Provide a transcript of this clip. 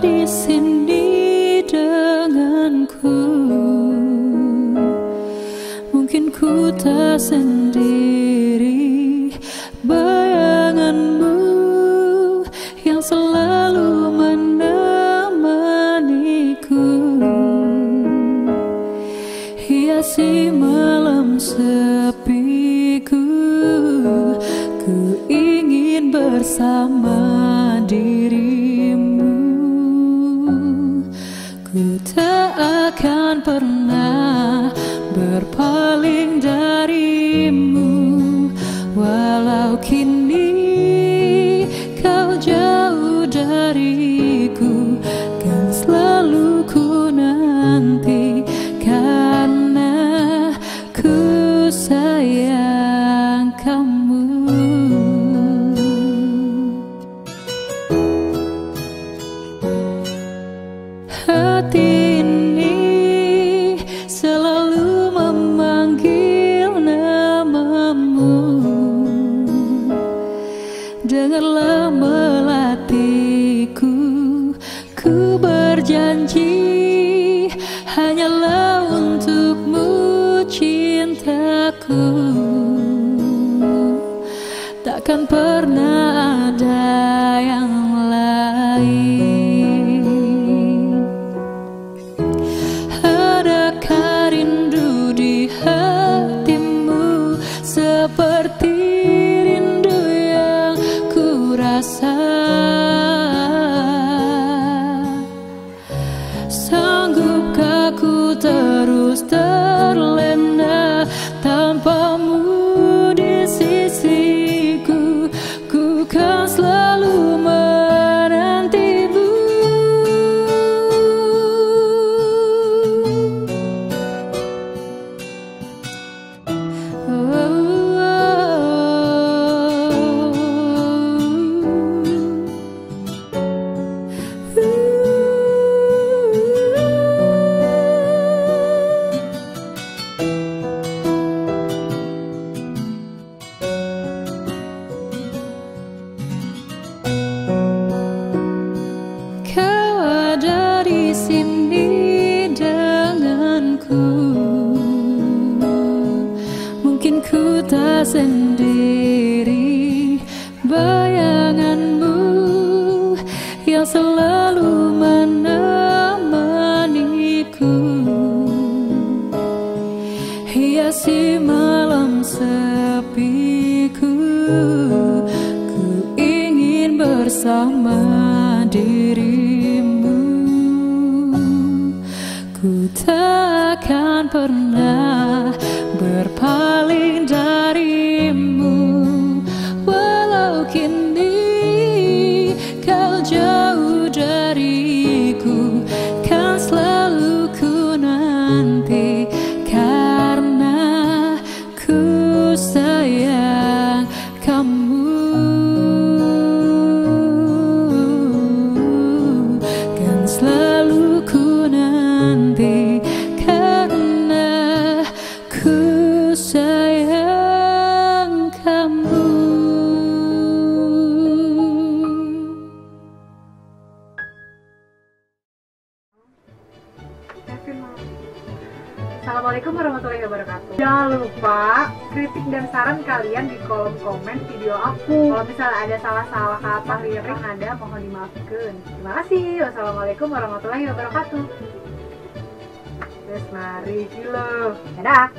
di sini denganku. Mungkin ku tak sendiri. Bayanganmu yang selalu menemaniku. Hiasi malam sepiku. Ku ingin bersama diri. Tak akan pernah berpaling darimu. Walau kini berjanji Hanyalah untukmu cintaku. Takkan pernah ada yang lain. Adakah rindu di hatimu Seperti So ku tak sendiri. Bayanganmu yang selalu menemaniku. Hiasi malam sepiku. Ku ingin bersama dirimu. Ku takkan pernah you Assalamualaikum warahmatullahi wabarakatuh. Jangan lupa kritik dan saran kalian di kolom komen video aku. Kalau misalnya ada salah-salah kata lirik nada mohon dimaafkan. Terima kasih. Wassalamualaikum warahmatullahi wabarakatuh. Terus mari kilo. Dadah.